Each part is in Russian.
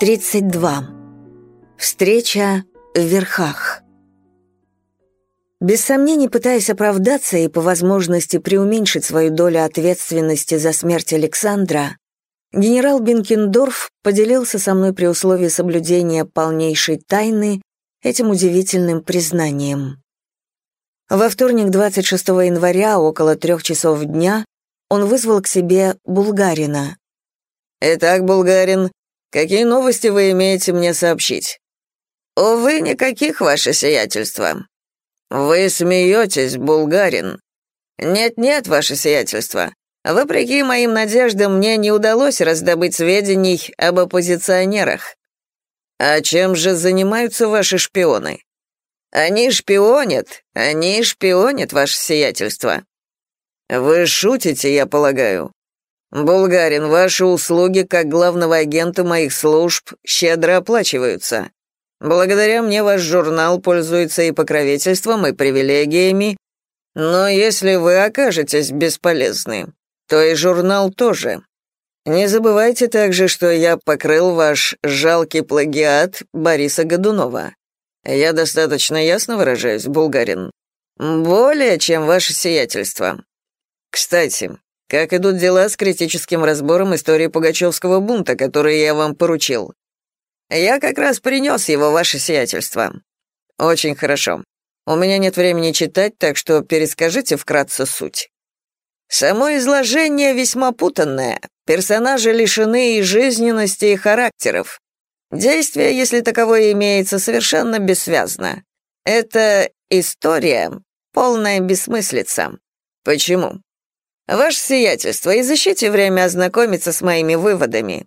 32. Встреча в верхах. Без сомнений, пытаясь оправдаться и по возможности преуменьшить свою долю ответственности за смерть Александра, генерал Бенкендорф поделился со мной при условии соблюдения полнейшей тайны этим удивительным признанием. Во вторник, 26 января, около трех часов дня, он вызвал к себе Булгарина. «Итак, Булгарин, какие новости вы имеете мне сообщить?» «Увы, никаких, ваше сиятельство». «Вы смеетесь, Булгарин?» «Нет-нет, ваше сиятельство. Вопреки моим надеждам, мне не удалось раздобыть сведений об оппозиционерах». «А чем же занимаются ваши шпионы?» «Они шпионят, они шпионят, ваше сиятельство». «Вы шутите, я полагаю?» «Булгарин, ваши услуги как главного агента моих служб щедро оплачиваются. Благодаря мне ваш журнал пользуется и покровительством, и привилегиями, но если вы окажетесь бесполезны, то и журнал тоже. Не забывайте также, что я покрыл ваш жалкий плагиат Бориса Годунова. Я достаточно ясно выражаюсь, Булгарин? Более, чем ваше сиятельство. Кстати, как идут дела с критическим разбором истории Пугачевского бунта, который я вам поручил? Я как раз принес его, ваше сиятельство. Очень хорошо. У меня нет времени читать, так что перескажите вкратце суть. Само изложение весьма путанное. Персонажи лишены и жизненности, и характеров. Действие, если таковое имеется, совершенно бессвязно. Это история, полная бессмыслица. Почему? Ваше сиятельство, изыщите время ознакомиться с моими выводами.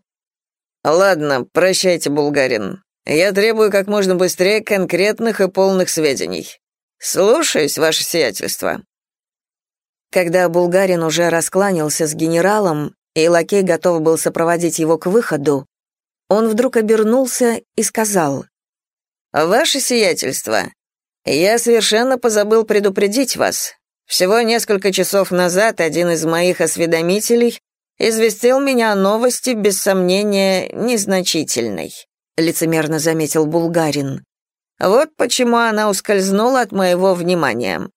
Ладно, прощайте, Булгарин. Я требую как можно быстрее конкретных и полных сведений. Слушаюсь, ваше сиятельство. Когда Булгарин уже раскланялся с генералом, и лакей готов был сопроводить его к выходу, он вдруг обернулся и сказал, «Ваше сиятельство, я совершенно позабыл предупредить вас. Всего несколько часов назад один из моих осведомителей известил меня о новости, без сомнения, незначительной», — лицемерно заметил Булгарин. «Вот почему она ускользнула от моего внимания».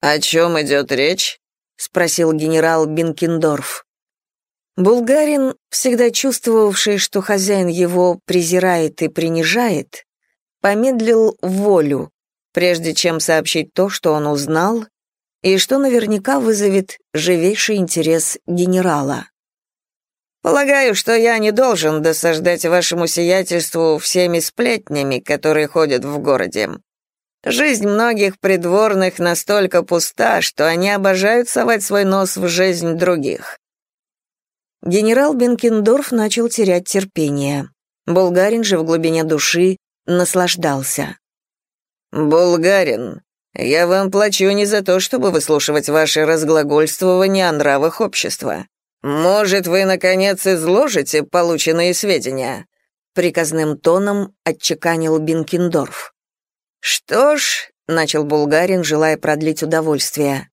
«О чем идет речь?» — спросил генерал Бинкендорф. Булгарин, всегда чувствовавший, что хозяин его презирает и принижает, помедлил волю, прежде чем сообщить то, что он узнал, и что наверняка вызовет живейший интерес генерала. «Полагаю, что я не должен досаждать вашему сиятельству всеми сплетнями, которые ходят в городе. Жизнь многих придворных настолько пуста, что они обожают совать свой нос в жизнь других». Генерал Бенкендорф начал терять терпение. Булгарин же в глубине души наслаждался. «Булгарин, я вам плачу не за то, чтобы выслушивать ваши разглагольствования о нравах общества. Может, вы, наконец, изложите полученные сведения?» Приказным тоном отчеканил Бинкендорф. «Что ж», — начал Булгарин, желая продлить удовольствие,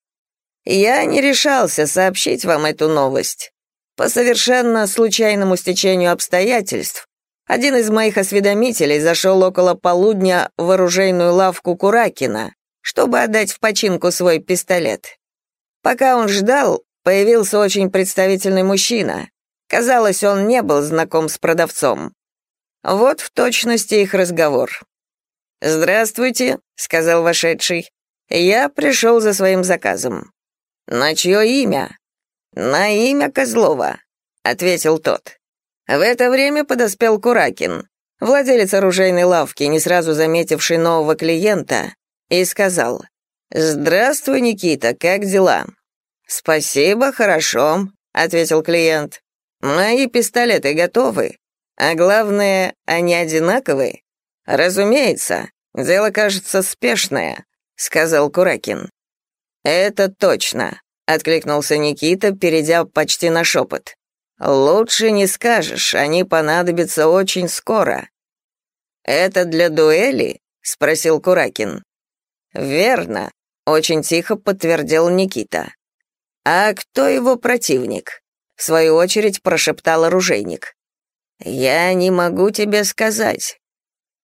«я не решался сообщить вам эту новость. По совершенно случайному стечению обстоятельств один из моих осведомителей зашел около полудня в оружейную лавку Куракина, чтобы отдать в починку свой пистолет. Пока он ждал, появился очень представительный мужчина. Казалось, он не был знаком с продавцом. Вот в точности их разговор. «Здравствуйте», — сказал вошедший. «Я пришел за своим заказом». «На чье имя?» «На имя Козлова», — ответил тот. В это время подоспел Куракин, владелец оружейной лавки, не сразу заметивший нового клиента, и сказал, «Здравствуй, Никита, как дела?» «Спасибо, хорошо», — ответил клиент. «Мои пистолеты готовы. А главное, они одинаковые?» «Разумеется, дело кажется спешное», — сказал Куракин. «Это точно», — откликнулся Никита, перейдя почти на шепот. «Лучше не скажешь, они понадобятся очень скоро». «Это для дуэли?» — спросил Куракин. «Верно», — очень тихо подтвердил Никита. «А кто его противник?» — в свою очередь прошептал оружейник. Я не могу тебе сказать.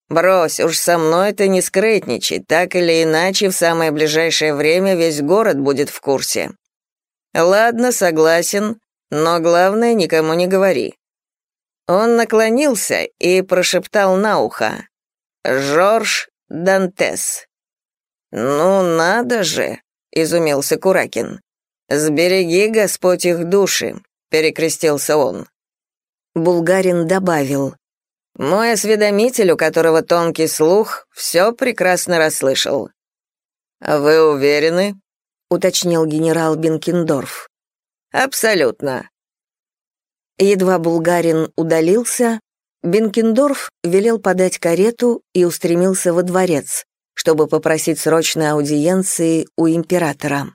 Брось, уж со мной ты не скрытничай, так или иначе в самое ближайшее время весь город будет в курсе. Ладно, согласен, но главное никому не говори. Он наклонился и прошептал на ухо. «Жорж Дантес». «Ну надо же!» — изумился Куракин. «Сбереги, Господь, их души!» — перекрестился он. Булгарин добавил. «Мой осведомитель, у которого тонкий слух, все прекрасно расслышал». «Вы уверены?» — уточнил генерал Бенкендорф. «Абсолютно». Едва Булгарин удалился, Бенкендорф велел подать карету и устремился во дворец, чтобы попросить срочной аудиенции у императора.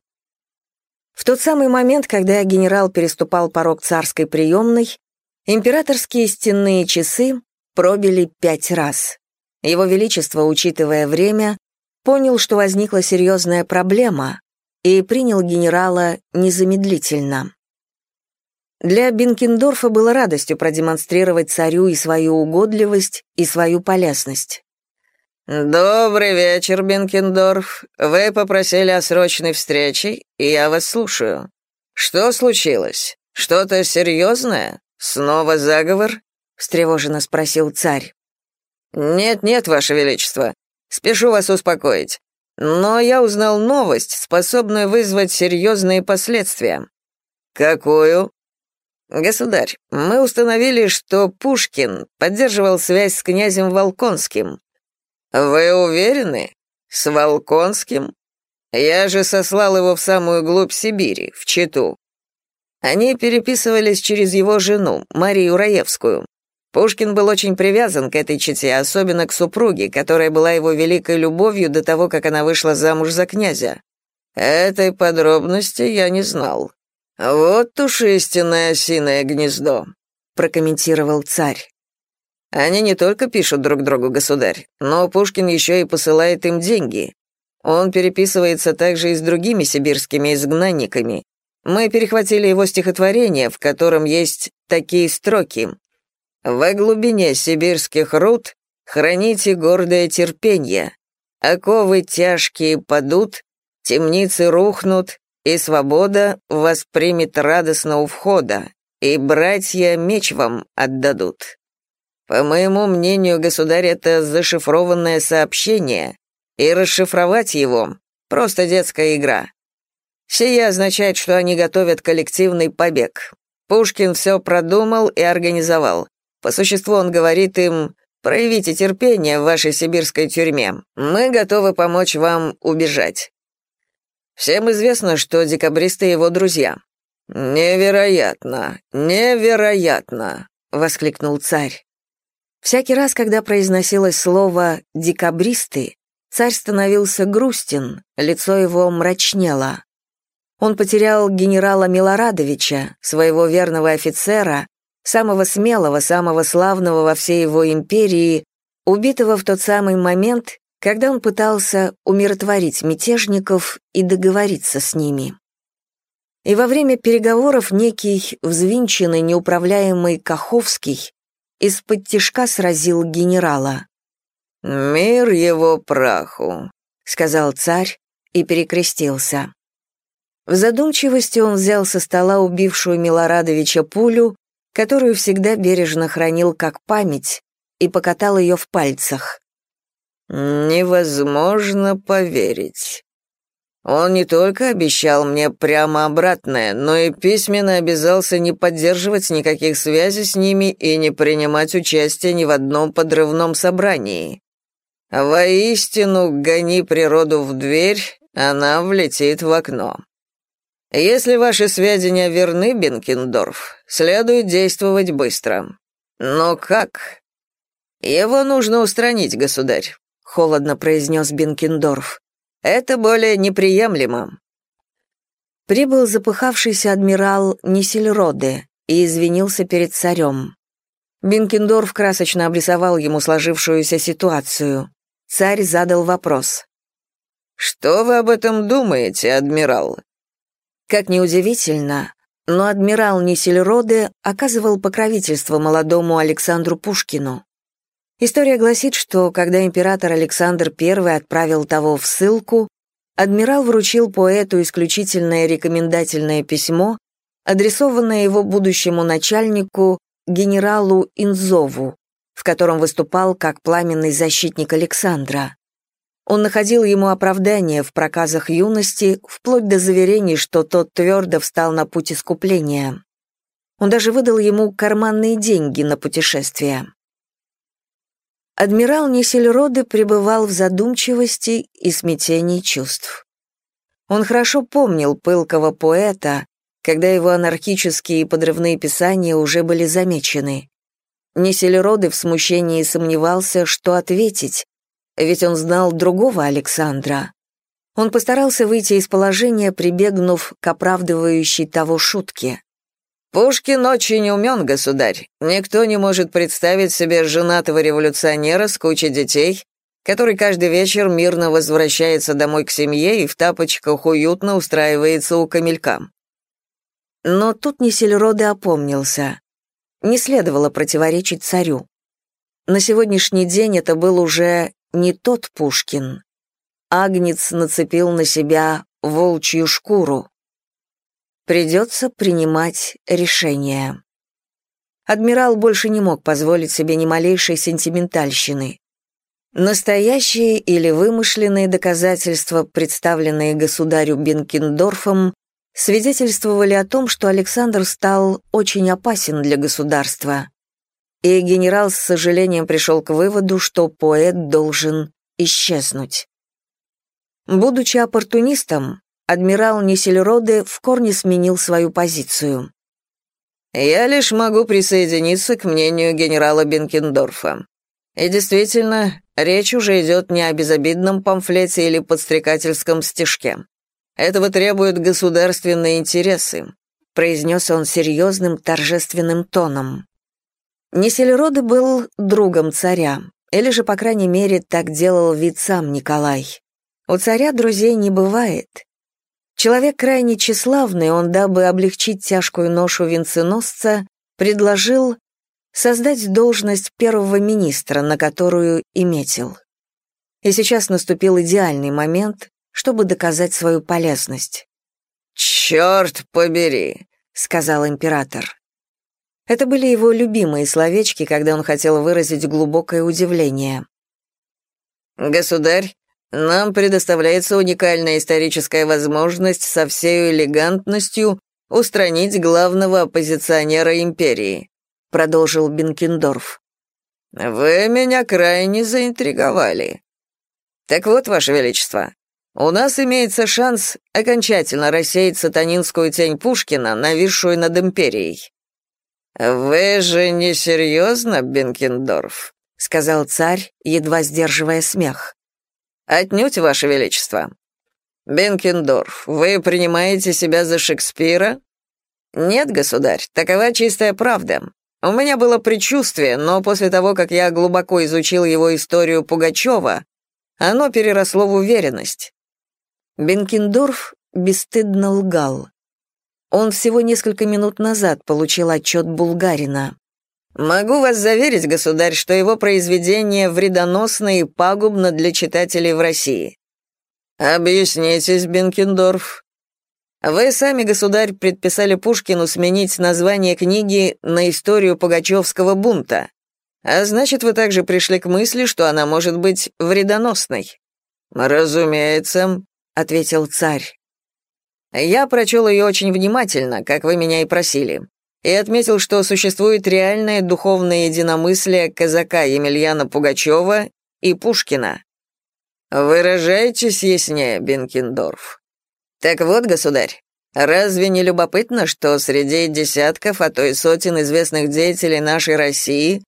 В тот самый момент, когда генерал переступал порог царской приемной, императорские стенные часы пробили пять раз. Его Величество, учитывая время, понял, что возникла серьезная проблема, и принял генерала незамедлительно. Для Бенкендорфа было радостью продемонстрировать царю и свою угодливость, и свою полезность. «Добрый вечер, Бенкендорф. Вы попросили о срочной встрече, и я вас слушаю. Что случилось? Что-то серьезное? Снова заговор?» — встревоженно спросил царь. «Нет-нет, Ваше Величество. Спешу вас успокоить. Но я узнал новость, способную вызвать серьезные последствия». «Какую?» «Государь, мы установили, что Пушкин поддерживал связь с князем Волконским. «Вы уверены? С Волконским? Я же сослал его в самую глубь Сибири, в Читу». Они переписывались через его жену, Марию Раевскую. Пушкин был очень привязан к этой чете, особенно к супруге, которая была его великой любовью до того, как она вышла замуж за князя. Этой подробности я не знал. Вот уж истинное осиное гнездо, прокомментировал царь. Они не только пишут друг другу, государь, но Пушкин еще и посылает им деньги. Он переписывается также и с другими сибирскими изгнанниками. Мы перехватили его стихотворение, в котором есть такие строки. «Во глубине сибирских руд храните гордое терпенье. Оковы тяжкие падут, темницы рухнут, и свобода воспримет радостно у входа, и братья меч вам отдадут». По моему мнению, государь, это зашифрованное сообщение, и расшифровать его — просто детская игра. Сие означает, что они готовят коллективный побег. Пушкин все продумал и организовал. По существу он говорит им, проявите терпение в вашей сибирской тюрьме. Мы готовы помочь вам убежать. Всем известно, что декабристы его друзья. «Невероятно! Невероятно!» — воскликнул царь. Всякий раз, когда произносилось слово «декабристы», царь становился грустен, лицо его мрачнело. Он потерял генерала Милорадовича, своего верного офицера, самого смелого, самого славного во всей его империи, убитого в тот самый момент, когда он пытался умиротворить мятежников и договориться с ними. И во время переговоров некий взвинченный, неуправляемый Каховский из-под тишка сразил генерала. «Мир его праху», — сказал царь и перекрестился. В задумчивости он взял со стола убившую Милорадовича пулю, которую всегда бережно хранил как память, и покатал ее в пальцах. «Невозможно поверить. Он не только обещал мне прямо обратное, но и письменно обязался не поддерживать никаких связей с ними и не принимать участие ни в одном подрывном собрании. Воистину, гони природу в дверь, она влетит в окно. Если ваши сведения верны, Бенкендорф, следует действовать быстро. Но как? Его нужно устранить, государь, холодно произнес Бенкендорф. Это более неприемлемо. Прибыл запыхавшийся адмирал Нисельроде и извинился перед царем. Бенкендорф красочно обрисовал ему сложившуюся ситуацию. Царь задал вопрос. «Что вы об этом думаете, адмирал?» Как неудивительно, но адмирал Нисельроде оказывал покровительство молодому Александру Пушкину. История гласит, что когда император Александр I отправил того в ссылку, адмирал вручил поэту исключительное рекомендательное письмо, адресованное его будущему начальнику, генералу Инзову, в котором выступал как пламенный защитник Александра. Он находил ему оправдание в проказах юности, вплоть до заверений, что тот твердо встал на путь искупления. Он даже выдал ему карманные деньги на путешествие. Адмирал Несельроде пребывал в задумчивости и смятении чувств. Он хорошо помнил пылкого поэта, когда его анархические и подрывные писания уже были замечены. Несельроде в смущении сомневался, что ответить, ведь он знал другого Александра. Он постарался выйти из положения, прибегнув к оправдывающей того шутке. «Пушкин очень умен, государь. Никто не может представить себе женатого революционера с кучей детей, который каждый вечер мирно возвращается домой к семье и в тапочках уютно устраивается у камелька». Но тут Несельроде опомнился. Не следовало противоречить царю. На сегодняшний день это был уже не тот Пушкин. Агнец нацепил на себя волчью шкуру. Придется принимать решение. Адмирал больше не мог позволить себе ни малейшей сентиментальщины. Настоящие или вымышленные доказательства, представленные государю Бенкендорфом, свидетельствовали о том, что Александр стал очень опасен для государства и генерал с сожалением пришел к выводу, что поэт должен исчезнуть. Будучи оппортунистом, адмирал Несельроде в корне сменил свою позицию. «Я лишь могу присоединиться к мнению генерала Бенкендорфа. И действительно, речь уже идет не о безобидном памфлете или подстрекательском стишке. Этого требуют государственные интересы», произнес он серьезным торжественным тоном. Несельроды был другом царя, или же, по крайней мере, так делал вид сам Николай. У царя друзей не бывает. Человек крайне тщеславный, он, дабы облегчить тяжкую ношу венценосца, предложил создать должность первого министра, на которую и метил. И сейчас наступил идеальный момент, чтобы доказать свою полезность. «Черт побери», — сказал император. Это были его любимые словечки, когда он хотел выразить глубокое удивление. «Государь, нам предоставляется уникальная историческая возможность со всей элегантностью устранить главного оппозиционера империи», продолжил Бенкендорф. «Вы меня крайне заинтриговали. Так вот, Ваше Величество, у нас имеется шанс окончательно рассеять сатанинскую тень Пушкина, нависшую над империей. «Вы же не серьезно, Бенкендорф?» — сказал царь, едва сдерживая смех. «Отнюдь, Ваше Величество. Бенкендорф, вы принимаете себя за Шекспира?» «Нет, государь, такова чистая правда. У меня было предчувствие, но после того, как я глубоко изучил его историю Пугачева, оно переросло в уверенность». Бенкендорф бесстыдно лгал. Он всего несколько минут назад получил отчет Булгарина. «Могу вас заверить, государь, что его произведение вредоносно и пагубно для читателей в России». «Объяснитесь, Бенкендорф». «Вы сами, государь, предписали Пушкину сменить название книги на историю Пугачевского бунта. А значит, вы также пришли к мысли, что она может быть вредоносной». «Разумеется», — ответил царь. Я прочел ее очень внимательно, как вы меня и просили, и отметил, что существует реальное духовное единомыслие казака Емельяна Пугачева и Пушкина. Выражайтесь яснее, Бенкендорф. Так вот, государь, разве не любопытно, что среди десятков, а то и сотен известных деятелей нашей России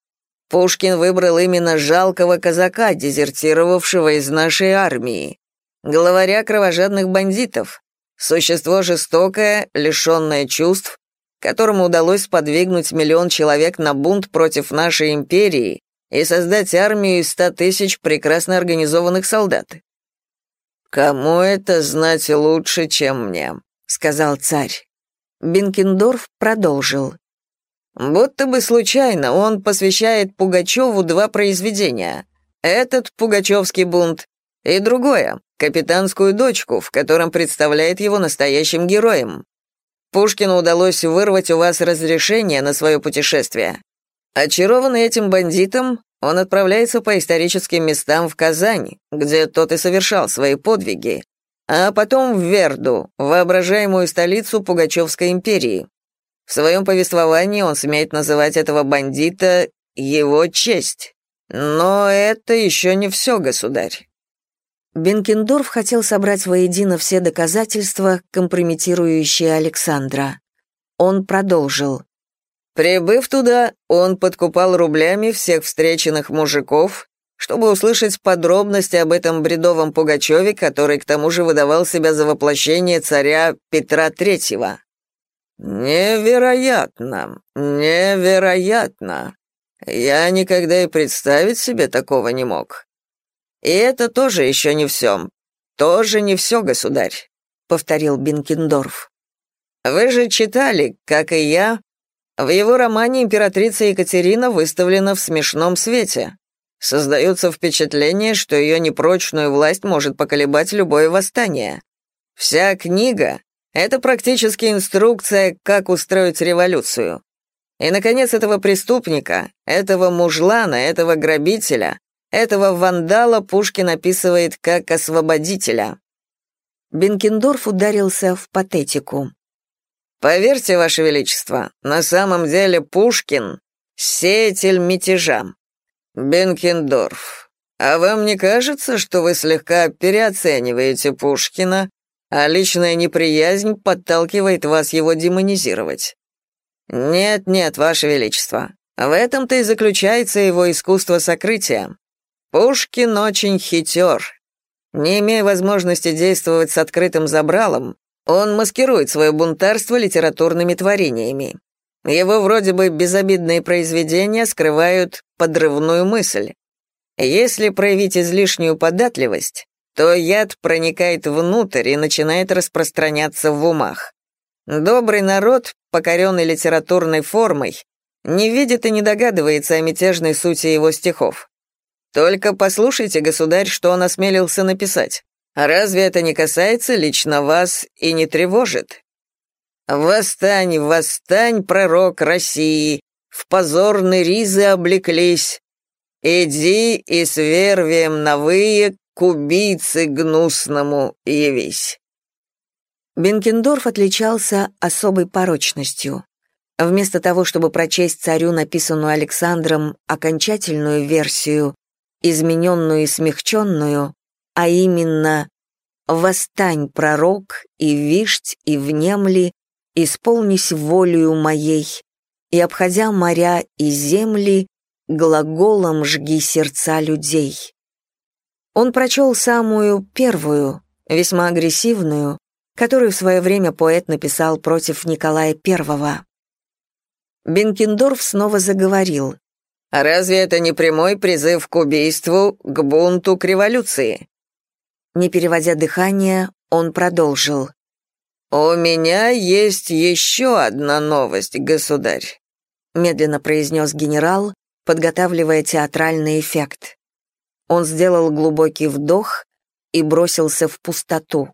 Пушкин выбрал именно жалкого казака, дезертировавшего из нашей армии, главаря кровожадных бандитов, Существо жестокое, лишенное чувств, которому удалось подвигнуть миллион человек на бунт против нашей империи и создать армию из ста тысяч прекрасно организованных солдат. «Кому это знать лучше, чем мне?» — сказал царь. Бенкендорф продолжил. Будто бы случайно он посвящает Пугачеву два произведения. Этот «Пугачевский бунт» и другое «Капитанскую дочку», в котором представляет его настоящим героем. Пушкину удалось вырвать у вас разрешение на свое путешествие. Очарованный этим бандитом, он отправляется по историческим местам в Казань, где тот и совершал свои подвиги, а потом в Верду, воображаемую столицу Пугачевской империи. В своем повествовании он смеет называть этого бандита «его честь». Но это еще не все, государь. Бенкендорф хотел собрать воедино все доказательства, компрометирующие Александра. Он продолжил. Прибыв туда, он подкупал рублями всех встреченных мужиков, чтобы услышать подробности об этом бредовом Пугачеве, который к тому же выдавал себя за воплощение царя Петра Третьего. Невероятно, невероятно. Я никогда и представить себе такого не мог. И это тоже еще не все. Тоже не все, государь, повторил Бенкендорф. Вы же читали, как и я, в его романе императрица Екатерина выставлена в смешном свете. Создается впечатление, что ее непрочную власть может поколебать любое восстание. Вся книга — это практически инструкция, как устроить революцию. И, наконец, этого преступника, этого мужлана, этого грабителя, этого вандала Пушкин описывает как освободителя. Бенкендорф ударился в патетику. Поверьте, Ваше Величество, на самом деле Пушкин — сеятель мятежа. Бенкендорф, а вам не кажется, что вы слегка переоцениваете Пушкина, а личная неприязнь подталкивает вас его демонизировать? Нет-нет, Ваше Величество, в этом-то и заключается его искусство сокрытия. Пушкин очень хитер. Не имея возможности действовать с открытым забралом, он маскирует свое бунтарство литературными творениями. Его вроде бы безобидные произведения скрывают подрывную мысль. Если проявить излишнюю податливость, то яд проникает внутрь и начинает распространяться в умах. Добрый народ, покоренный литературной формой, не видит и не догадывается о мятежной сути его стихов. Только послушайте, государь, что он осмелился написать. Разве это не касается лично вас и не тревожит? Восстань, восстань, пророк России, в позорные ризы облеклись. Иди и с вервием новые к убийце гнусному явись. Бенкендорф отличался особой порочностью. Вместо того, чтобы прочесть царю написанную Александром окончательную версию, измененную и смягченную, а именно «Восстань, пророк, и вишть, и внемли, исполнись волею моей, и, обходя моря и земли, глаголом жги сердца людей». Он прочел самую первую, весьма агрессивную, которую в свое время поэт написал против Николая I. Бенкендорф снова заговорил. «Разве это не прямой призыв к убийству, к бунту, к революции? Не переводя дыхание, он продолжил. «У меня есть еще одна новость, государь», медленно произнес генерал, подготавливая театральный эффект. Он сделал глубокий вдох и бросился в пустоту.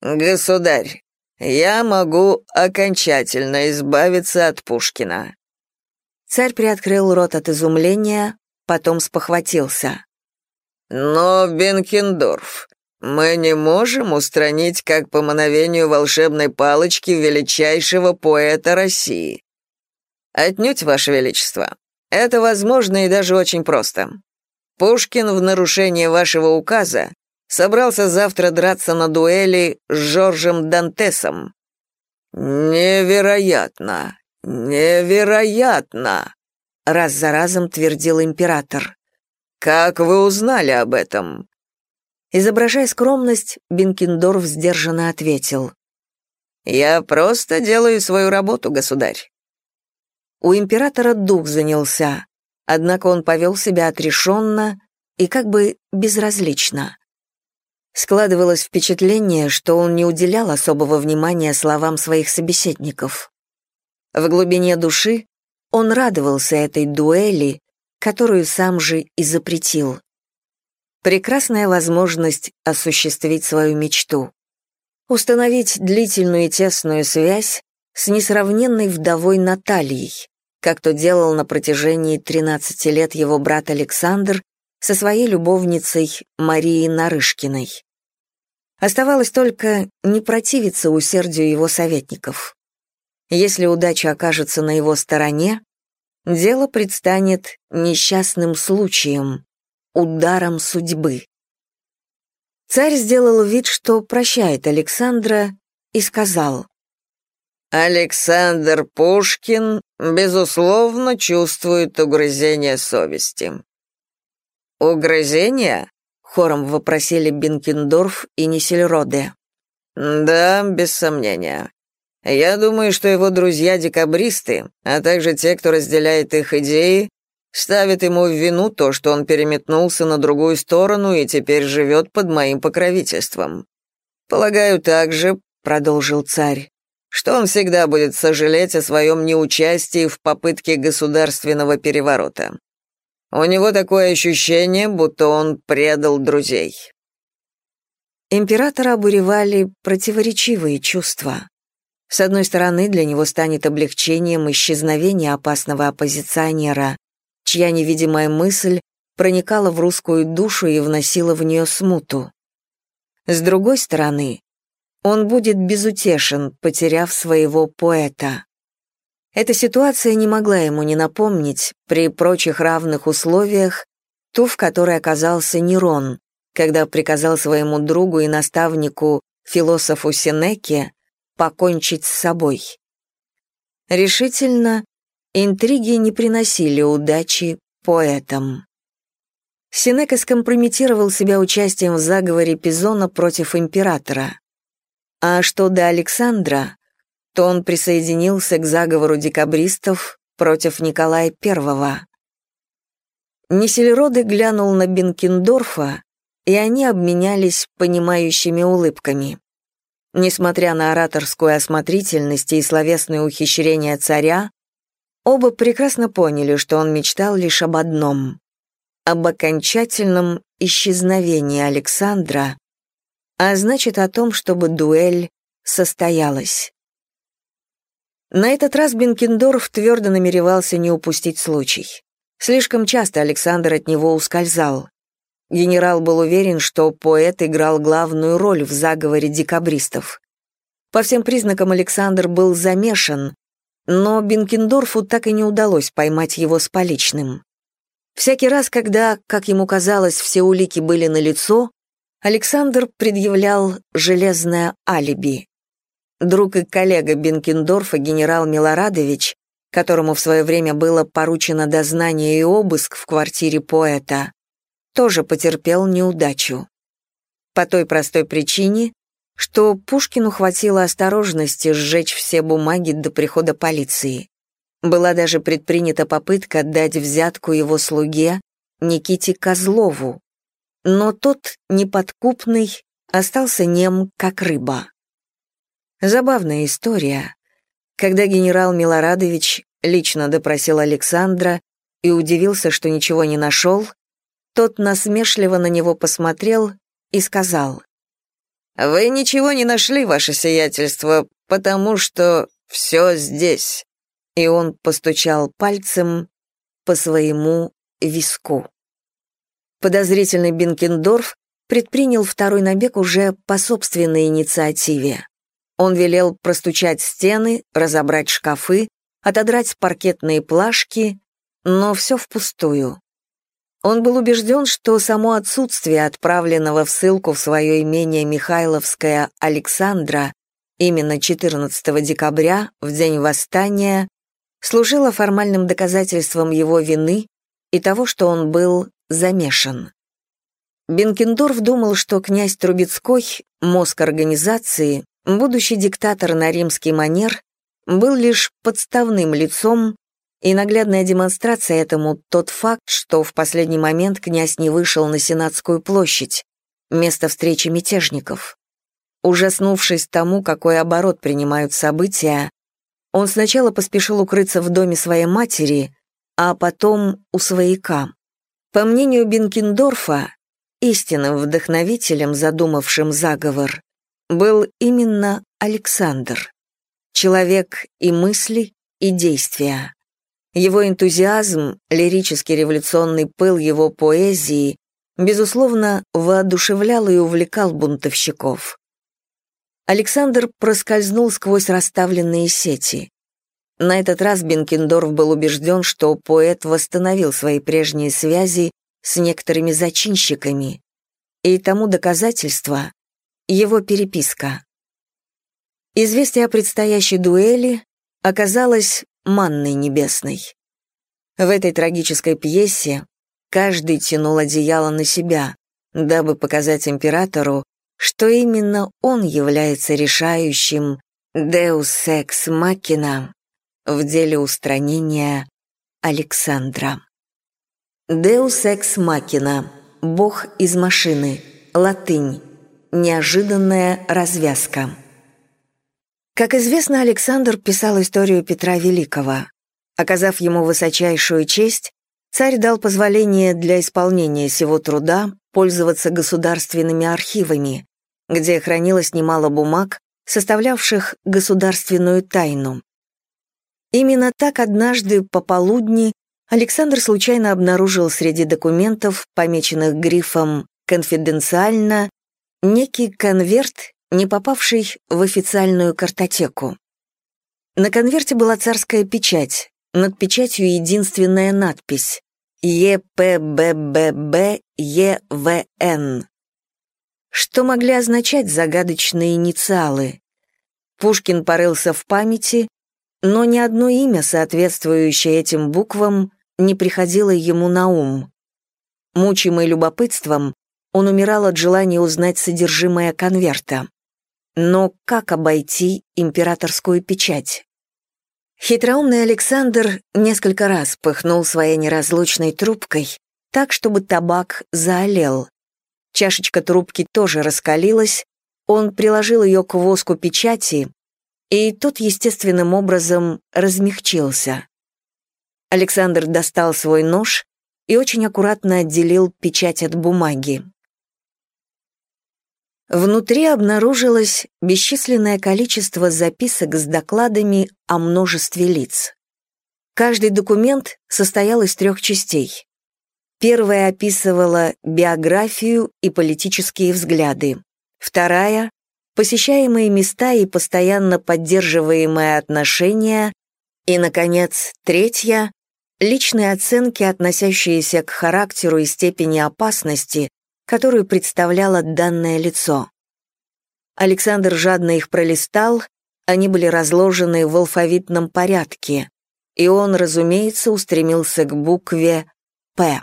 «Государь, я могу окончательно избавиться от Пушкина». Царь приоткрыл рот от изумления, потом спохватился. Но, Бенкендорф, мы не можем устранить как по мановению волшебной палочки величайшего поэта России. Отнюдь, Ваше Величество. Это возможно и даже очень просто. Пушкин в нарушение вашего указа собрался завтра драться на дуэли с Жоржем Дантесом. Невероятно, невероятно, раз за разом твердил император. «Как вы узнали об этом?» Изображая скромность, Бенкендорф сдержанно ответил. «Я просто делаю свою работу, государь». У императора дух занялся, однако он повел себя отрешенно и как бы безразлично. Складывалось впечатление, что он не уделял особого внимания словам своих собеседников. В глубине души он радовался этой дуэли, которую сам же и запретил. Прекрасная возможность осуществить свою мечту. Установить длительную и тесную связь с несравненной вдовой Натальей, как то делал на протяжении 13 лет его брат Александр со своей любовницей Марией Нарышкиной. Оставалось только не противиться усердию его советников. Если удача окажется на его стороне, дело предстанет несчастным случаем, ударом судьбы. Царь сделал вид, что прощает Александра, и сказал, «Александр Пушкин, безусловно, чувствует угрызение совести. «Угрызения?» — хором вопросили Бенкендорф и Нисельроде. «Да, без сомнения. Я думаю, что его друзья-декабристы, а также те, кто разделяет их идеи, ставят ему в вину то, что он переметнулся на другую сторону и теперь живет под моим покровительством. Полагаю также, — продолжил царь, что он всегда будет сожалеть о своем неучастии в попытке государственного переворота. У него такое ощущение, будто он предал друзей. Императора обуревали противоречивые чувства. С одной стороны, для него станет облегчением исчезновения опасного оппозиционера, чья невидимая мысль проникала в русскую душу и вносила в нее смуту. С другой стороны, он будет безутешен, потеряв своего поэта. Эта ситуация не могла ему не напомнить, при прочих равных условиях, ту, в которой оказался Нерон, когда приказал своему другу и наставнику, философу Сенеке, покончить с собой. Решительно, интриги не приносили удачи поэтам. Сенека скомпрометировал себя участием в заговоре Пизона против императора. А что до Александра, то он присоединился к заговору декабристов против Николая I. Несельроды глянул на Бенкендорфа, и они обменялись понимающими улыбками. Несмотря на ораторскую осмотрительность и словесные ухищрения царя, оба прекрасно поняли, что он мечтал лишь об одном — об окончательном исчезновении Александра, а значит о том, чтобы дуэль состоялась. На этот раз Бенкендорф твердо намеревался не упустить случай. Слишком часто Александр от него ускользал. Генерал был уверен, что поэт играл главную роль в заговоре декабристов. По всем признакам Александр был замешан, но Бенкендорфу так и не удалось поймать его с поличным. Всякий раз, когда, как ему казалось, все улики были налицо, Александр предъявлял железное алиби друг и коллега Бенкендорфа генерал Милорадович, которому в свое время было поручено дознание и обыск в квартире поэта, тоже потерпел неудачу. По той простой причине, что Пушкину хватило осторожности сжечь все бумаги до прихода полиции. Была даже предпринята попытка дать взятку его слуге Никите Козлову, но тот, неподкупный, остался нем, как рыба. Забавная история. Когда генерал Милорадович лично допросил Александра и удивился, что ничего не нашел, тот насмешливо на него посмотрел и сказал, «Вы ничего не нашли, ваше сиятельство, потому что все здесь». И он постучал пальцем по своему виску. Подозрительный Бенкендорф предпринял второй набег уже по собственной инициативе. Он велел простучать стены, разобрать шкафы, отодрать паркетные плашки, но все впустую. Он был убежден, что само отсутствие отправленного в ссылку в свое имение Михайловское Александра именно 14 декабря, в день восстания, служило формальным доказательством его вины и того, что он был замешан. Бенкендорф думал, что князь Трубецкой, мозг организации, будущий диктатор на римский манер был лишь подставным лицом, и наглядная демонстрация этому тот факт, что в последний момент князь не вышел на Сенатскую площадь, место встречи мятежников. Ужаснувшись тому, какой оборот принимают события, он сначала поспешил укрыться в доме своей матери, а потом у свояка. По мнению Бенкендорфа, истинным вдохновителем, задумавшим заговор, был именно Александр. Человек и мысли, и действия. Его энтузиазм, лирический революционный пыл его поэзии, безусловно, воодушевлял и увлекал бунтовщиков. Александр проскользнул сквозь расставленные сети. На этот раз Бенкендорф был убежден, что поэт восстановил свои прежние связи с некоторыми зачинщиками, и тому доказательство — его переписка. Известие о предстоящей дуэли оказалось манной небесной. В этой трагической пьесе каждый тянул одеяло на себя, дабы показать императору, что именно он является решающим «Deus ex machina» в деле устранения Александра. «Deus ex machina» — «Бог из машины», латынь, неожиданная развязка. Как известно, Александр писал историю Петра Великого. Оказав ему высочайшую честь, царь дал позволение для исполнения сего труда пользоваться государственными архивами, где хранилось немало бумаг, составлявших государственную тайну. Именно так однажды пополудни Александр случайно обнаружил среди документов, помеченных грифом «Конфиденциально», некий конверт не попавший в официальную картотеку. На конверте была царская печать, над печатью единственная надпись ЕПБББ-ЕВН. Что могли означать загадочные инициалы? Пушкин порылся в памяти, но ни одно имя, соответствующее этим буквам, не приходило ему на ум. Мучимый любопытством, он умирал от желания узнать содержимое конверта. Но как обойти императорскую печать? Хитроумный Александр несколько раз пыхнул своей неразлучной трубкой, так, чтобы табак заолел. Чашечка трубки тоже раскалилась, он приложил ее к воску печати, и тот естественным образом размягчился. Александр достал свой нож и очень аккуратно отделил печать от бумаги. Внутри обнаружилось бесчисленное количество записок с докладами о множестве лиц. Каждый документ состоял из трех частей. Первая описывала биографию и политические взгляды. Вторая — посещаемые места и постоянно поддерживаемые отношения. И, наконец, третья — личные оценки, относящиеся к характеру и степени опасности, которую представляло данное лицо. Александр жадно их пролистал, они были разложены в алфавитном порядке, и он, разумеется, устремился к букве «П».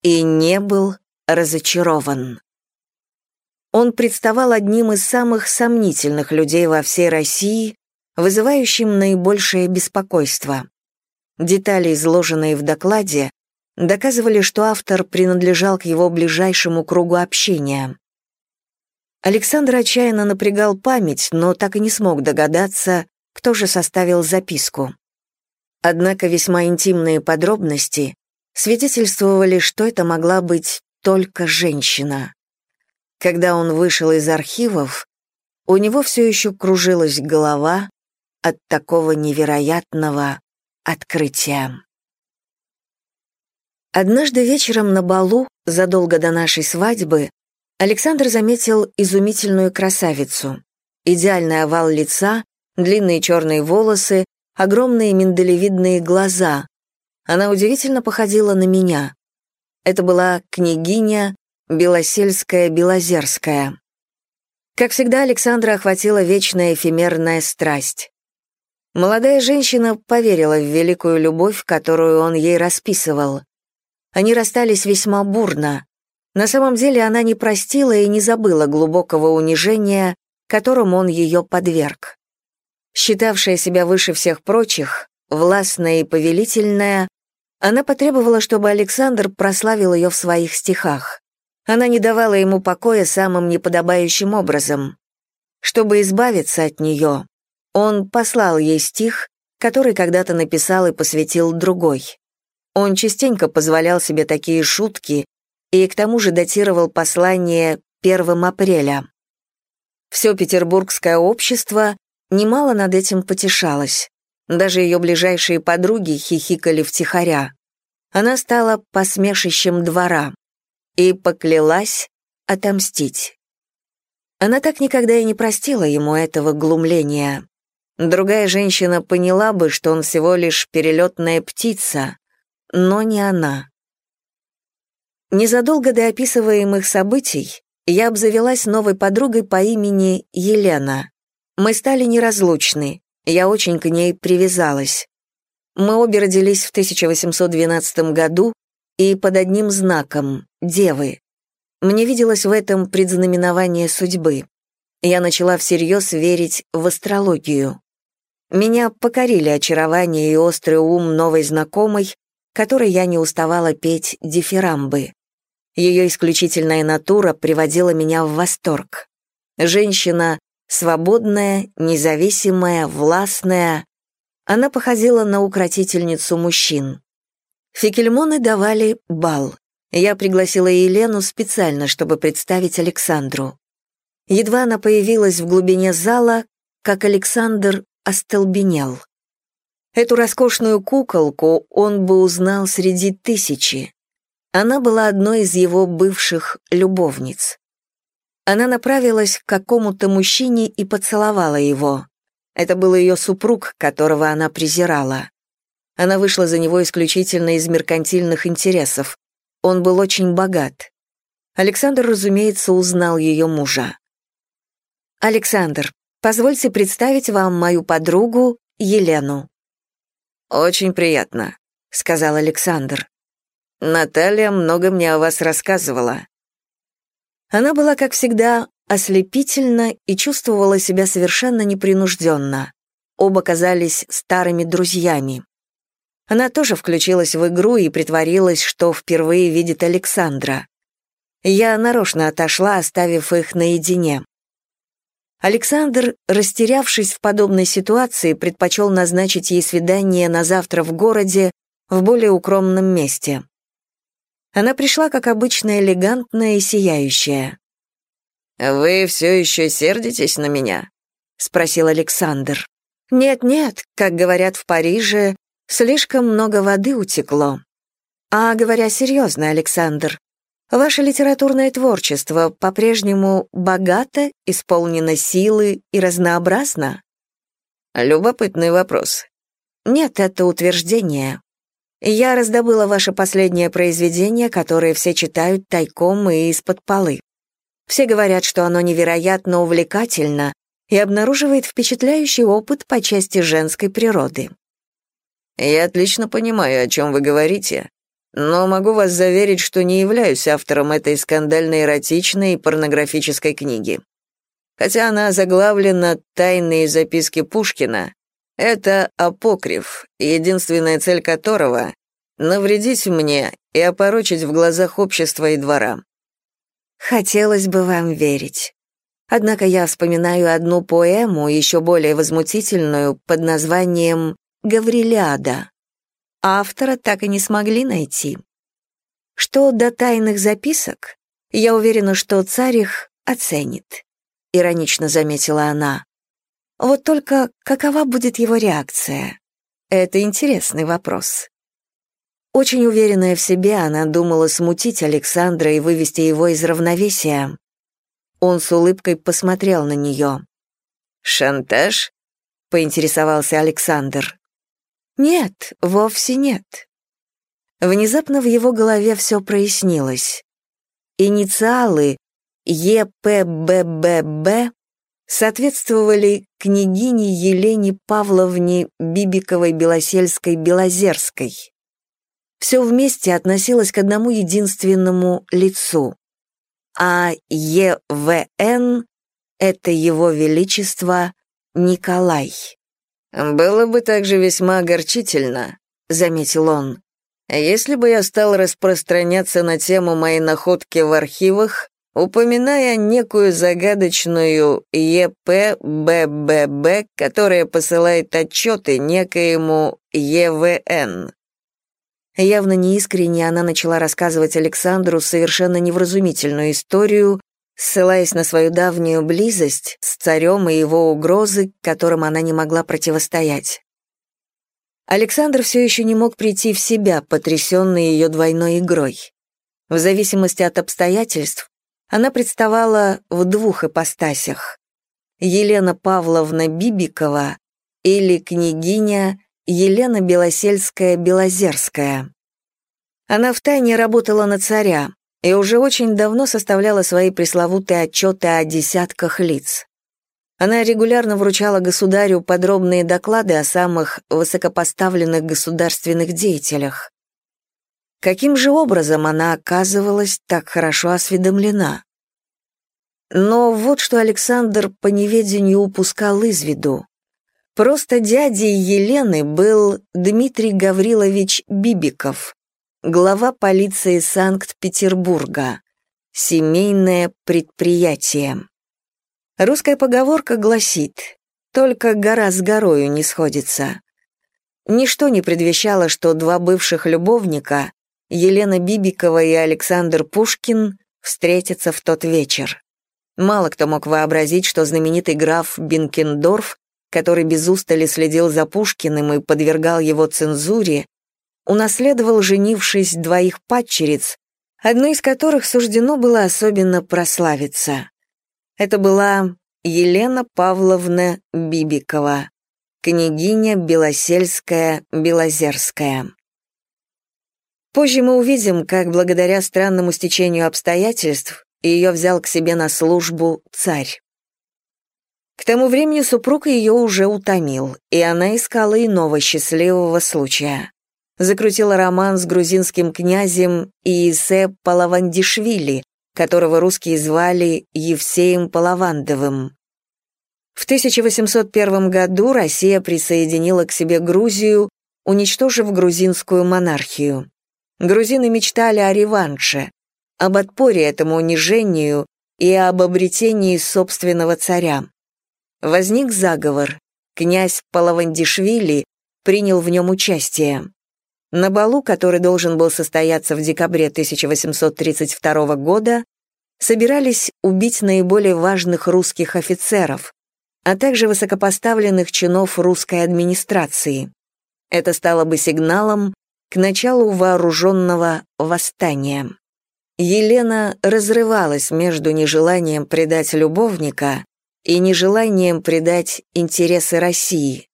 И не был разочарован. Он представал одним из самых сомнительных людей во всей России, вызывающим наибольшее беспокойство. Детали, изложенные в докладе, доказывали, что автор принадлежал к его ближайшему кругу общения. Александр отчаянно напрягал память, но так и не смог догадаться, кто же составил записку. Однако весьма интимные подробности свидетельствовали, что это могла быть только женщина. Когда он вышел из архивов, у него все еще кружилась голова от такого невероятного открытия. Однажды вечером на балу, задолго до нашей свадьбы, Александр заметил изумительную красавицу. Идеальный овал лица, длинные черные волосы, огромные миндалевидные глаза. Она удивительно походила на меня. Это была княгиня Белосельская-Белозерская. Как всегда, Александра охватила вечная эфемерная страсть. Молодая женщина поверила в великую любовь, которую он ей расписывал. Они расстались весьма бурно. На самом деле она не простила и не забыла глубокого унижения, которому он ее подверг. Считавшая себя выше всех прочих, властная и повелительная, она потребовала, чтобы Александр прославил ее в своих стихах. Она не давала ему покоя самым неподобающим образом. Чтобы избавиться от нее, он послал ей стих, который когда-то написал и посвятил другой. Он частенько позволял себе такие шутки и к тому же датировал послание 1 апреля. Все петербургское общество немало над этим потешалось. Даже ее ближайшие подруги хихикали втихаря. Она стала посмешищем двора и поклялась отомстить. Она так никогда и не простила ему этого глумления. Другая женщина поняла бы, что он всего лишь перелетная птица, но не она. Незадолго до описываемых событий я обзавелась новой подругой по имени Елена. Мы стали неразлучны, я очень к ней привязалась. Мы обе родились в 1812 году и под одним знаком — девы. Мне виделось в этом предзнаменование судьбы. Я начала всерьез верить в астрологию. Меня покорили очарование и острый ум новой знакомой, которой я не уставала петь дифирамбы. Ее исключительная натура приводила меня в восторг. Женщина свободная, независимая, властная. Она походила на укротительницу мужчин. Фикельмоны давали бал. Я пригласила Елену специально, чтобы представить Александру. Едва она появилась в глубине зала, как Александр остолбенел. Эту роскошную куколку он бы узнал среди тысячи. Она была одной из его бывших любовниц. Она направилась к какому-то мужчине и поцеловала его. Это был ее супруг, которого она презирала. Она вышла за него исключительно из меркантильных интересов. Он был очень богат. Александр, разумеется, узнал ее мужа. «Александр, позвольте представить вам мою подругу Елену». «Очень приятно», — сказал Александр. Наталья много мне о вас рассказывала». Она была, как всегда, ослепительна и чувствовала себя совершенно непринужденно. Оба казались старыми друзьями. Она тоже включилась в игру и притворилась, что впервые видит Александра. Я нарочно отошла, оставив их наедине. Александр, растерявшись в подобной ситуации, предпочел назначить ей свидание на завтра в городе в более укромном месте. Она пришла, как обычно, элегантная и сияющая. «Вы все еще сердитесь на меня?» — спросил Александр. «Нет-нет, как говорят в Париже, слишком много воды утекло. А говоря серьезно, Александр, ваше литературное творчество по-прежнему богато, исполнено силы и разнообразно?» Любопытный вопрос. Нет, это утверждение. Я раздобыла ваше последнее произведение, которое все читают тайком и из-под полы. Все говорят, что оно невероятно увлекательно и обнаруживает впечатляющий опыт по части женской природы. Я отлично понимаю, о чем вы говорите, но могу вас заверить, что не являюсь автором этой скандально-эротичной и порнографической книги. Хотя она заглавлена «Тайные записки Пушкина», это апокриф, единственная цель которого — навредить мне и опорочить в глазах общества и двора. Хотелось бы вам верить. Однако я вспоминаю одну поэму, еще более возмутительную, под названием Автора так и не смогли найти. Что до тайных записок, я уверена, что царь их оценит, иронично заметила она. Вот только какова будет его реакция? Это интересный вопрос. Очень уверенная в себе, она думала смутить Александра и вывести его из равновесия. Он с улыбкой посмотрел на нее. «Шантаж?» — поинтересовался Александр. «Нет, вовсе нет». Внезапно в его голове все прояснилось. Инициалы ЕПБББ соответствовали княгине Елене Павловне Бибиковой-Белосельской-Белозерской. Все вместе относилось к одному единственному лицу, а ЕВН — это его величество Николай. «Было бы также весьма огорчительно», — заметил он, Если бы я стал распространяться на тему моей находки в архивах, упоминая некую загадочную ЕПБББ, которая посылает отчеты некоему ЕВН. Явно неискренне она начала рассказывать Александру совершенно невразумительную историю, ссылаясь на свою давнюю близость с царем и его угрозы, которым она не могла противостоять. Александр все еще не мог прийти в себя, потрясенный ее двойной игрой. В зависимости от обстоятельств, она представала в двух ипостасях. Елена Павловна Бибикова или княгиня Елена Белосельская-Белозерская. Она втайне работала на царя и уже очень давно составляла свои пресловутые отчеты о десятках лиц. Она регулярно вручала государю подробные доклады о самых высокопоставленных государственных деятелях. Каким же образом она оказывалась так хорошо осведомлена? Но вот что Александр по неведению упускал из виду. Просто дядей Елены был Дмитрий Гаврилович Бибиков, глава полиции Санкт-Петербурга. Семейное предприятие. Русская поговорка гласит «Только гора с горою не сходится». Ничто не предвещало, что два бывших любовника, Елена Бибикова и Александр Пушкин, встретятся в тот вечер. Мало кто мог вообразить, что знаменитый граф Бинкендорф, который без устали следил за Пушкиным и подвергал его цензуре, унаследовал, женившись, двоих падчериц, одной из которых суждено было особенно прославиться. Это была Елена Павловна Бибикова, княгиня Белосельская-Белозерская. Позже мы увидим, как благодаря странному стечению обстоятельств ее взял к себе на службу царь. К тому времени супруг ее уже утомил, и она искала иного счастливого случая. Закрутила роман с грузинским князем Иисе Палавандишвили, которого русские звали Евсеем Половандовым. В 1801 году Россия присоединила к себе Грузию, уничтожив грузинскую монархию. Грузины мечтали о реванше, об отпоре этому унижению и об обретении собственного царя. Возник заговор. Князь Палавандишвили принял в нем участие. На балу, который должен был состояться в декабре 1832 года, собирались убить наиболее важных русских офицеров, а также высокопоставленных чинов русской администрации. Это стало бы сигналом к началу вооруженного восстания. Елена разрывалась между нежеланием предать любовника и нежеланием предать интересы России.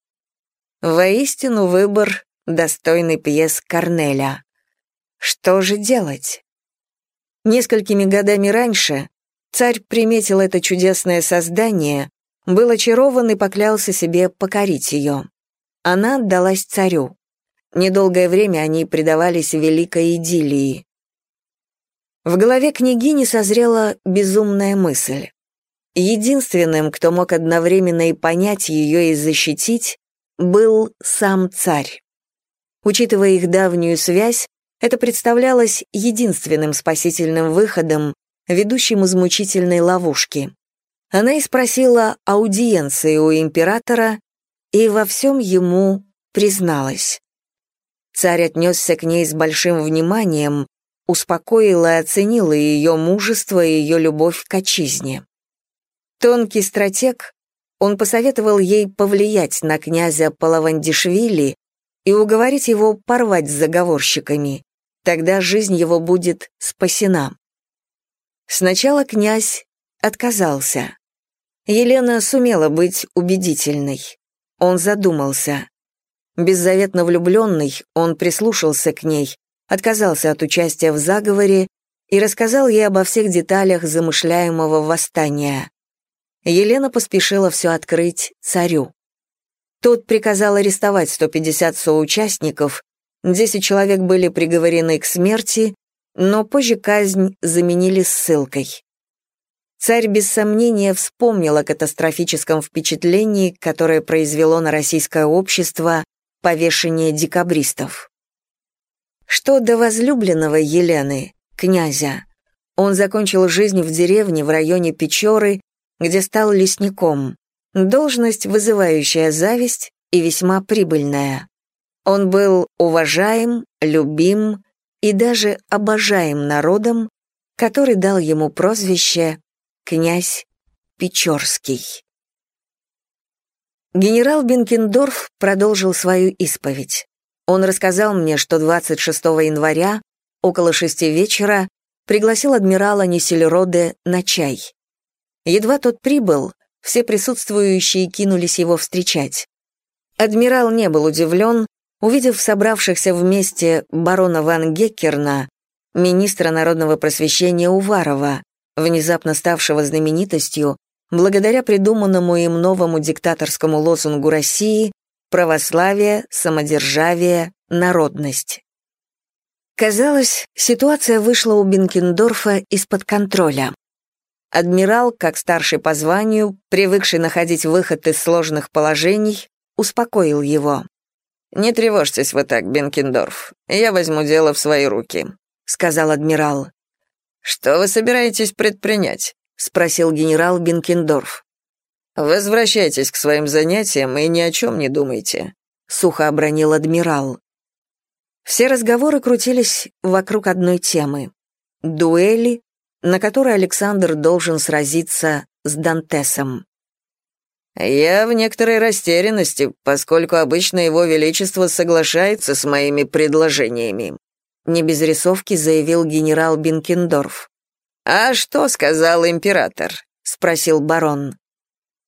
Воистину выбор достойный пьес Корнеля. Что же делать? Несколькими годами раньше царь приметил это чудесное создание, был очарован и поклялся себе покорить ее. Она отдалась царю. Недолгое время они предавались великой идиллии. В голове княгини созрела безумная мысль. Единственным, кто мог одновременно и понять ее и защитить, был сам царь. Учитывая их давнюю связь, это представлялось единственным спасительным выходом, ведущим из мучительной ловушки. Она и спросила аудиенции у императора и во всем ему призналась. Царь отнесся к ней с большим вниманием, успокоил и оценил ее мужество и ее любовь к отчизне. Тонкий стратег, он посоветовал ей повлиять на князя Палавандишвили и уговорить его порвать с заговорщиками, тогда жизнь его будет спасена. Сначала князь отказался. Елена сумела быть убедительной. Он задумался. Беззаветно влюбленный, он прислушался к ней, отказался от участия в заговоре и рассказал ей обо всех деталях замышляемого восстания. Елена поспешила все открыть царю. Тот приказал арестовать 150 соучастников, 10 человек были приговорены к смерти, но позже казнь заменили ссылкой. Царь без сомнения вспомнил о катастрофическом впечатлении, которое произвело на российское общество повешение декабристов. Что до возлюбленного Елены, князя, он закончил жизнь в деревне в районе Печоры, где стал лесником. Должность, вызывающая зависть и весьма прибыльная. Он был уважаем, любим и даже обожаем народом, который дал ему прозвище «Князь Печорский». Генерал Бенкендорф продолжил свою исповедь. Он рассказал мне, что 26 января, около шести вечера, пригласил адмирала Несельроде на чай. Едва тот прибыл, все присутствующие кинулись его встречать. Адмирал не был удивлен, увидев собравшихся вместе барона Ван Геккерна, министра народного просвещения Уварова, внезапно ставшего знаменитостью благодаря придуманному им новому диктаторскому лозунгу России «Православие, самодержавие, народность». Казалось, ситуация вышла у Бенкендорфа из-под контроля. Адмирал, как старший по званию, привыкший находить выход из сложных положений, успокоил его. «Не тревожьтесь вы так, Бенкендорф. Я возьму дело в свои руки», — сказал адмирал. «Что вы собираетесь предпринять?» — спросил генерал Бенкендорф. «Возвращайтесь к своим занятиям и ни о чем не думайте», — сухо обронил адмирал. Все разговоры крутились вокруг одной темы — дуэли, на которой Александр должен сразиться с Дантесом. «Я в некоторой растерянности, поскольку обычно его величество соглашается с моими предложениями», не без рисовки заявил генерал Бинкендорф. «А что сказал император?» — спросил барон.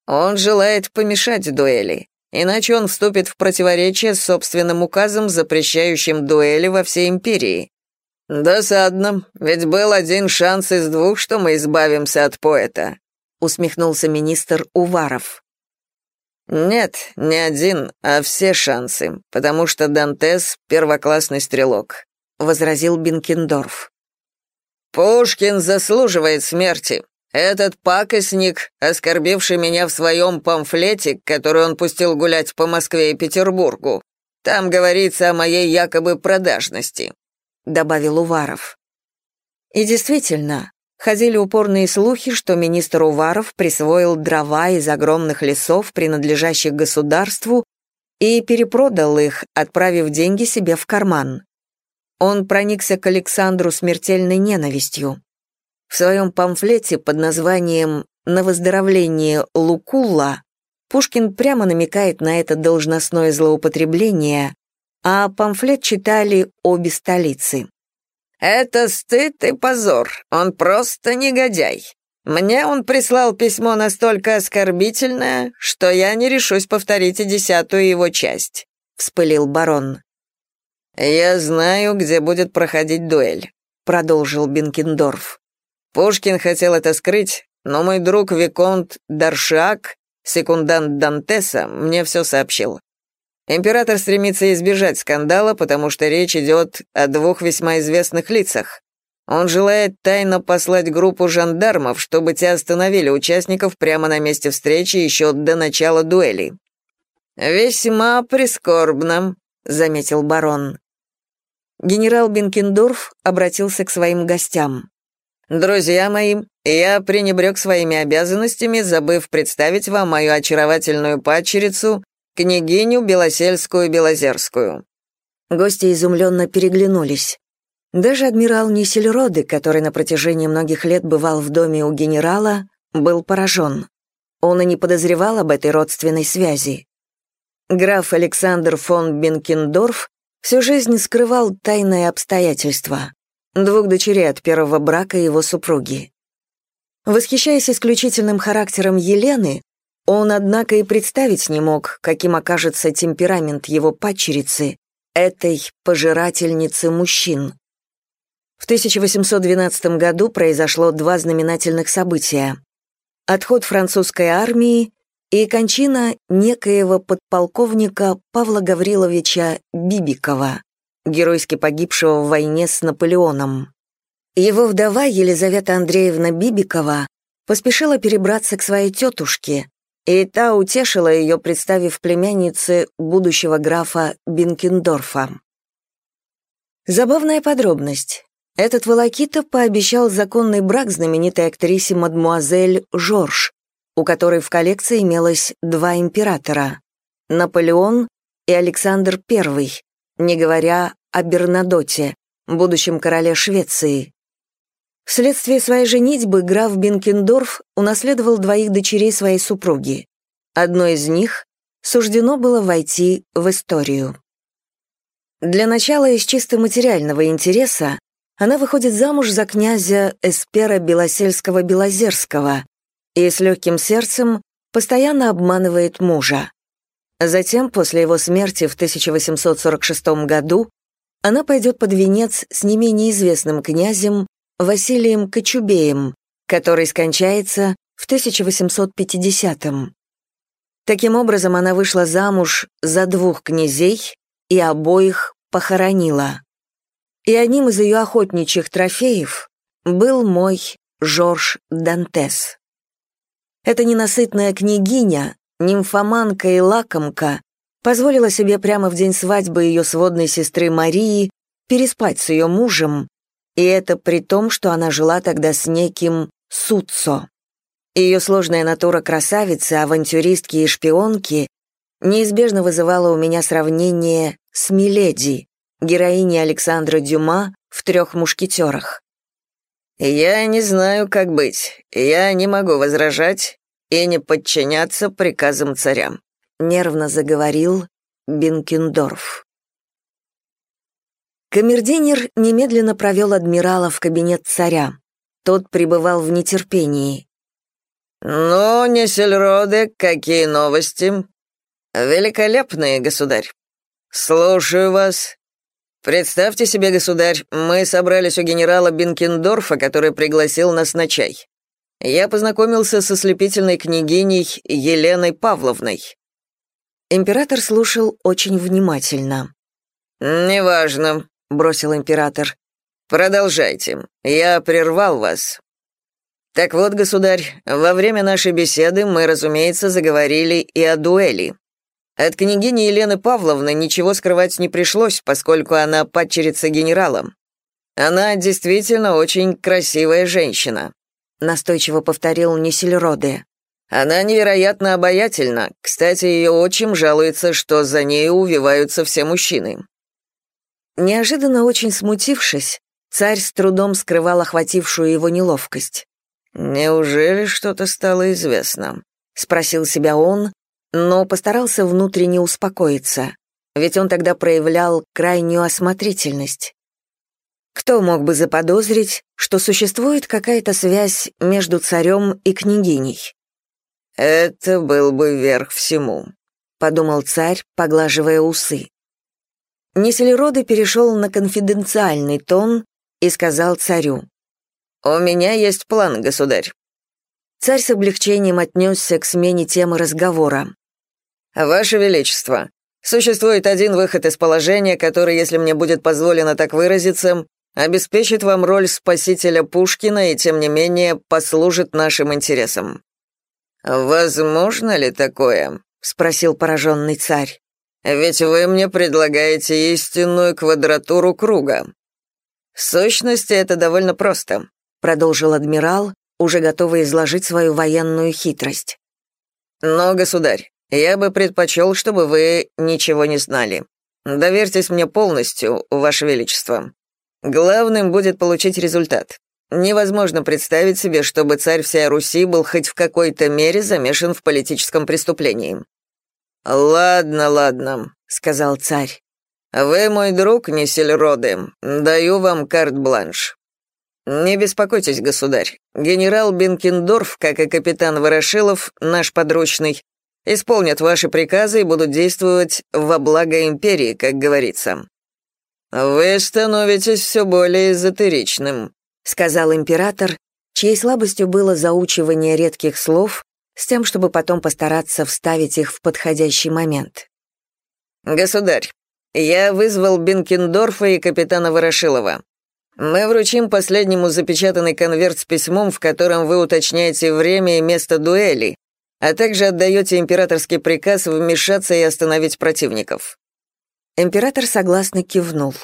«Он желает помешать дуэли, иначе он вступит в противоречие с собственным указом, запрещающим дуэли во всей империи. Досадно, ведь был один шанс из двух, что мы избавимся от поэта», — усмехнулся министр Уваров. «Нет, не один, а все шансы, потому что Дантес — первоклассный стрелок», — возразил Бинкендорф. «Пушкин заслуживает смерти. Этот пакостник, оскорбивший меня в своем памфлете, который он пустил гулять по Москве и Петербургу, там говорится о моей якобы продажности», — добавил Уваров. И действительно, Ходили упорные слухи, что министр Уваров присвоил дрова из огромных лесов, принадлежащих государству, и перепродал их, отправив деньги себе в карман. Он проникся к Александру смертельной ненавистью. В своем памфлете под названием «На выздоровление Лукулла» Пушкин прямо намекает на это должностное злоупотребление, а памфлет читали обе столицы. «Это стыд и позор. Он просто негодяй. Мне он прислал письмо настолько оскорбительное, что я не решусь повторить и десятую его часть», — вспылил барон. «Я знаю, где будет проходить дуэль», — продолжил Бенкендорф. «Пушкин хотел это скрыть, но мой друг Виконт Даршак, секундант Дантеса, мне все сообщил. Император стремится избежать скандала, потому что речь идет о двух весьма известных лицах. Он желает тайно послать группу жандармов, чтобы те остановили участников прямо на месте встречи еще до начала дуэли. «Весьма прискорбно», — заметил барон. Генерал Бенкендорф обратился к своим гостям. «Друзья мои, я пренебрег своими обязанностями, забыв представить вам мою очаровательную падчерицу княгиню Белосельскую-Белозерскую». Гости изумленно переглянулись. Даже адмирал Нисельроды, который на протяжении многих лет бывал в доме у генерала, был поражен. Он и не подозревал об этой родственной связи. Граф Александр фон Бенкендорф всю жизнь скрывал тайные обстоятельства. Двух дочерей от первого брака его супруги. Восхищаясь исключительным характером Елены, он, однако, и представить не мог, каким окажется темперамент его падчерицы, этой пожирательницы мужчин. В 1812 году произошло два знаменательных события. Отход французской армии и кончина некоего подполковника Павла Гавриловича Бибикова, геройски погибшего в войне с Наполеоном. Его вдова Елизавета Андреевна Бибикова поспешила перебраться к своей тетушке, и та утешила ее, представив племяннице будущего графа Бинкендорфа. Забавная подробность. Этот волокита пообещал законный брак знаменитой актрисе мадмуазель Жорж, у которой в коллекции имелось два императора — Наполеон и Александр I, не говоря о Бернадоте, будущем короле Швеции. Вследствие своей женитьбы граф Бенкендорф унаследовал двоих дочерей своей супруги. Одной из них суждено было войти в историю. Для начала из чисто материального интереса она выходит замуж за князя Эспера Белосельского-Белозерского и с легким сердцем постоянно обманывает мужа. Затем, после его смерти в 1846 году, она пойдет под венец с не менее известным князем Василием Кочубеем, который скончается в 1850-м. Таким образом, она вышла замуж за двух князей и обоих похоронила и одним из ее охотничьих трофеев был мой Жорж Дантес. Эта ненасытная княгиня, нимфоманка и лакомка, позволила себе прямо в день свадьбы ее сводной сестры Марии переспать с ее мужем, и это при том, что она жила тогда с неким Суцо. Ее сложная натура красавицы, авантюристки и шпионки неизбежно вызывала у меня сравнение с Миледи, героини Александра Дюма в «Трех мушкетерах». «Я не знаю, как быть. Я не могу возражать и не подчиняться приказам царя», — нервно заговорил Бенкендорф. Камердинер немедленно провел адмирала в кабинет царя. Тот пребывал в нетерпении. «Ну, Несельроде, какие новости?» «Великолепные, государь. Слушаю вас. «Представьте себе, государь, мы собрались у генерала Бенкендорфа, который пригласил нас на чай. Я познакомился со слепительной княгиней Еленой Павловной». Император слушал очень внимательно. «Неважно», — бросил император. «Продолжайте. Я прервал вас». «Так вот, государь, во время нашей беседы мы, разумеется, заговорили и о дуэли. От княгини Елены Павловны ничего скрывать не пришлось, поскольку она падчерица генерала. Она действительно очень красивая женщина», — настойчиво повторил Несельроде. «Она невероятно обаятельна. Кстати, ее отчим жалуется, что за нею увиваются все мужчины». Неожиданно очень смутившись, царь с трудом скрывал охватившую его неловкость. «Неужели что-то стало известно?» — спросил себя он, но постарался внутренне успокоиться, ведь он тогда проявлял крайнюю осмотрительность. Кто мог бы заподозрить, что существует какая-то связь между царем и княгиней? «Это был бы верх всему», — подумал царь, поглаживая усы. Неселероды перешел на конфиденциальный тон и сказал царю. «У меня есть план, государь». Царь с облегчением отнесся к смене темы разговора. «Ваше Величество, существует один выход из положения, который, если мне будет позволено так выразиться, обеспечит вам роль спасителя Пушкина и, тем не менее, послужит нашим интересам». «Возможно ли такое?» — спросил пораженный царь. «Ведь вы мне предлагаете истинную квадратуру круга». «В сущности, это довольно просто», — продолжил адмирал, уже готовый изложить свою военную хитрость. «Но, государь, я бы предпочел, чтобы вы ничего не знали. Доверьтесь мне полностью, Ваше Величество. Главным будет получить результат. Невозможно представить себе, чтобы царь всей Руси был хоть в какой-то мере замешан в политическом преступлении. «Ладно, ладно», — сказал царь. «Вы мой друг, Несельроды. Даю вам карт-бланш». «Не беспокойтесь, государь. Генерал Бенкендорф, как и капитан Ворошилов, наш подручный, исполнят ваши приказы и будут действовать во благо империи, как говорится». «Вы становитесь все более эзотеричным», — сказал император, чьей слабостью было заучивание редких слов, с тем, чтобы потом постараться вставить их в подходящий момент. «Государь, я вызвал Бенкендорфа и капитана Ворошилова. Мы вручим последнему запечатанный конверт с письмом, в котором вы уточняете время и место дуэли, а также отдаете императорский приказ вмешаться и остановить противников». Император согласно кивнул.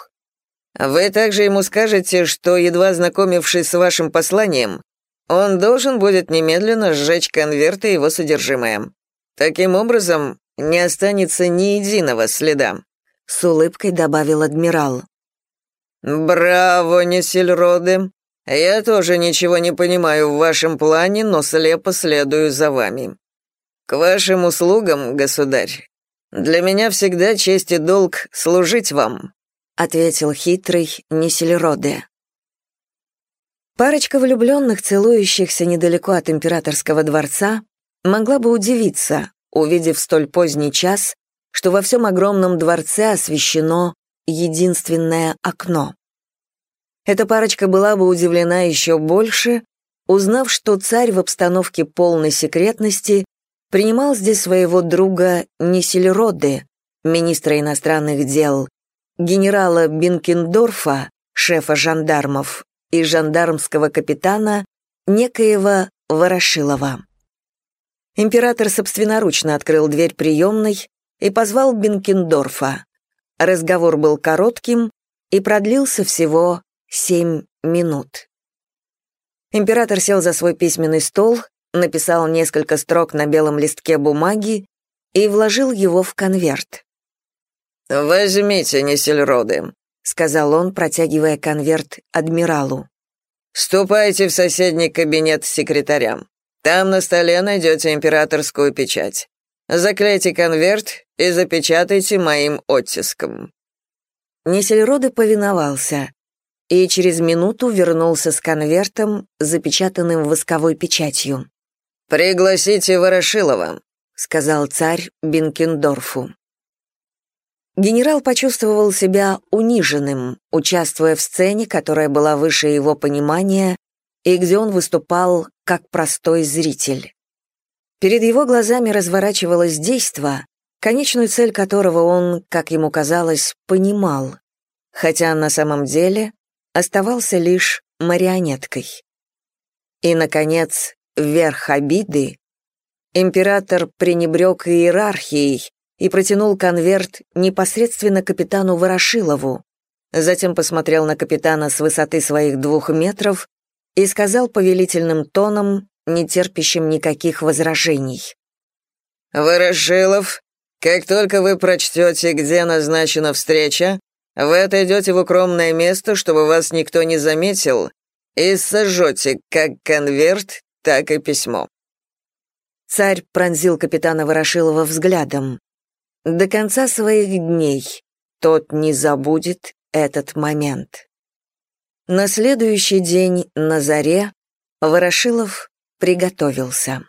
Вы также ему скажете, что, едва знакомившись с вашим посланием, он должен будет немедленно сжечь конверт и его содержимое. Таким образом, не останется ни единого следа», — с улыбкой добавил адмирал. «Браво, Несельроды! Я тоже ничего не понимаю в вашем плане, но слепо следую за вами. К вашим услугам, государь. Для меня всегда честь и долг служить вам», — ответил хитрый Несельроды. Парочка влюбленных, целующихся недалеко от императорского дворца, могла бы удивиться, увидев столь поздний час, что во всем огромном дворце освещено единственное окно. Эта парочка была бы удивлена еще больше, узнав, что царь в обстановке полной секретности принимал здесь своего друга Несельроды, министра иностранных дел, генерала Бинкендорфа, шефа жандармов, и жандармского капитана некоего Ворошилова. Император собственноручно открыл дверь приемной и позвал Бенкендорфа. Разговор был коротким и продлился всего семь минут. Император сел за свой письменный стол, написал несколько строк на белом листке бумаги и вложил его в конверт. «Возьмите, Несельроды», — сказал он, протягивая конверт адмиралу. «Ступайте в соседний кабинет с секретарем. Там на столе найдете императорскую печать. Заклейте конверт и запечатайте моим оттиском». Несельроды повиновался и через минуту вернулся с конвертом, запечатанным восковой печатью. «Пригласите Ворошилова», — сказал царь Бенкендорфу. Генерал почувствовал себя униженным, участвуя в сцене, которая была выше его понимания, и где он выступал как простой зритель. Перед его глазами разворачивалось действо, конечную цель которого он, как ему казалось, понимал, хотя на самом деле оставался лишь марионеткой. И, наконец, верх обиды, император пренебрег иерархией, и протянул конверт непосредственно капитану Ворошилову, затем посмотрел на капитана с высоты своих двух метров и сказал повелительным тоном, не терпящим никаких возражений. «Ворошилов, как только вы прочтете, где назначена встреча, вы отойдете в укромное место, чтобы вас никто не заметил, и сожжете как конверт, так и письмо». Царь пронзил капитана Ворошилова взглядом. До конца своих дней тот не забудет этот момент. На следующий день на заре Ворошилов приготовился.